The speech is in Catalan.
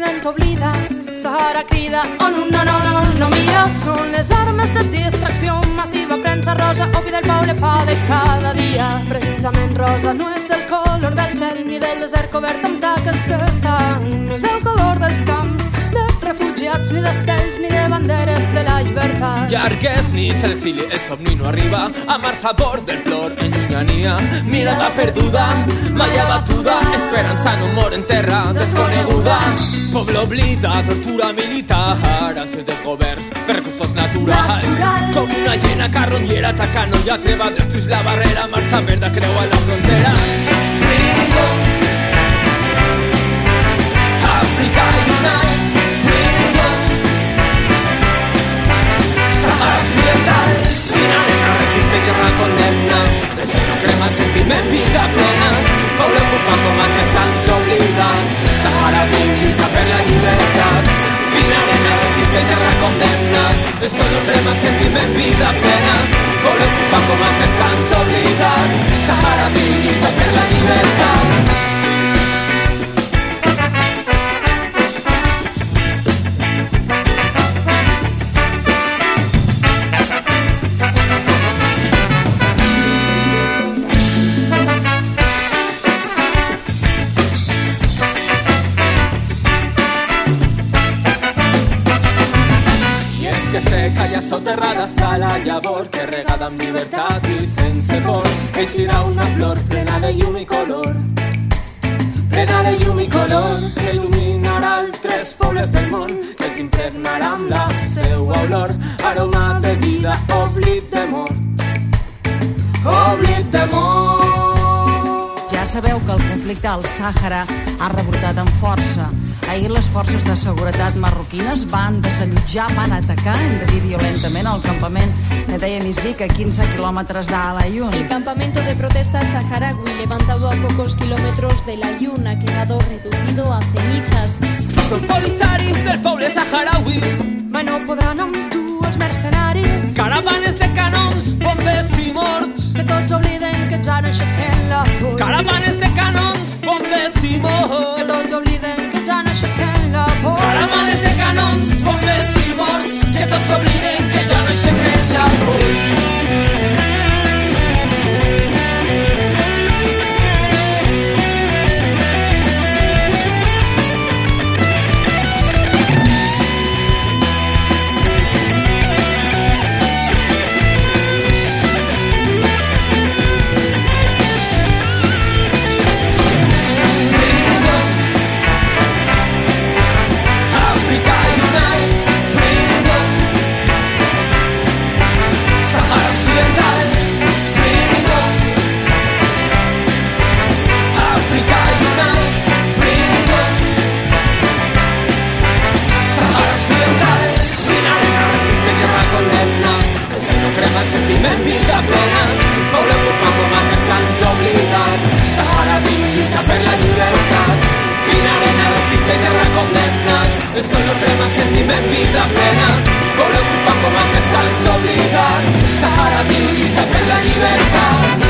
sent oblida. Sahara crida, oh no, no, no, no, no mira, són les armes de distracció massiva, premsa rosa, opi del poble pa de cada dia. Precisament rosa no és el color del cel ni del desert cobert amb taques de sang, no és el color llibertat. Llargues nits, el exili, el somni no arriba, amar sabor del plor en llunyania. Mirada perduda, mai abatuda, esperança no mor en terra desconeguda. Poble oblida, tortura militar, ànsies dels governs per recursos naturals. Natural. Com una llena carronyera atacant, no hi ha treva, destruís la barrera, marxa verda creua la frontera. Crema el sentiment, vida plena, poble ocupat com altres tants oblidat, Sahara lluita per la llibertat, Finalena resisteix i la condemna, el seno crema el sentiment, vida plena, poble ocupat com altres tants oblidat, Sahara lluita per la llibertat. Allà soterrada està la llavor que regada amb llibertat i sense por. Eixirà una flor plena de llum i color plena de llum i color que il·luminarà altres pobles del món que els impregnarà amb la seua olor. Aroma de vida, oblit de mort oblit de mort. Ja sabeu que el conflicte al Sàhara ha rebrotat amb força. Ahir les forces de seguretat marroquines van desallotjar, van atacar, hem de dir violentament, el campament que deia Mizik a 15 quilòmetres d'Alayun. El campamento de protesta saharaui, levantado a pocos kilómetros de la Yun, ha quedado reducido a cenizas. Són polisaris del poble saharaui Mai no podran amb tu els mercenaris, caravanes de canons, bombes i morts que tots obliden que ja no aixequen la por. Caravanes morts. quello che mi senti me vita plena volevo un po' come te sta solidar Sahara di vita la libertà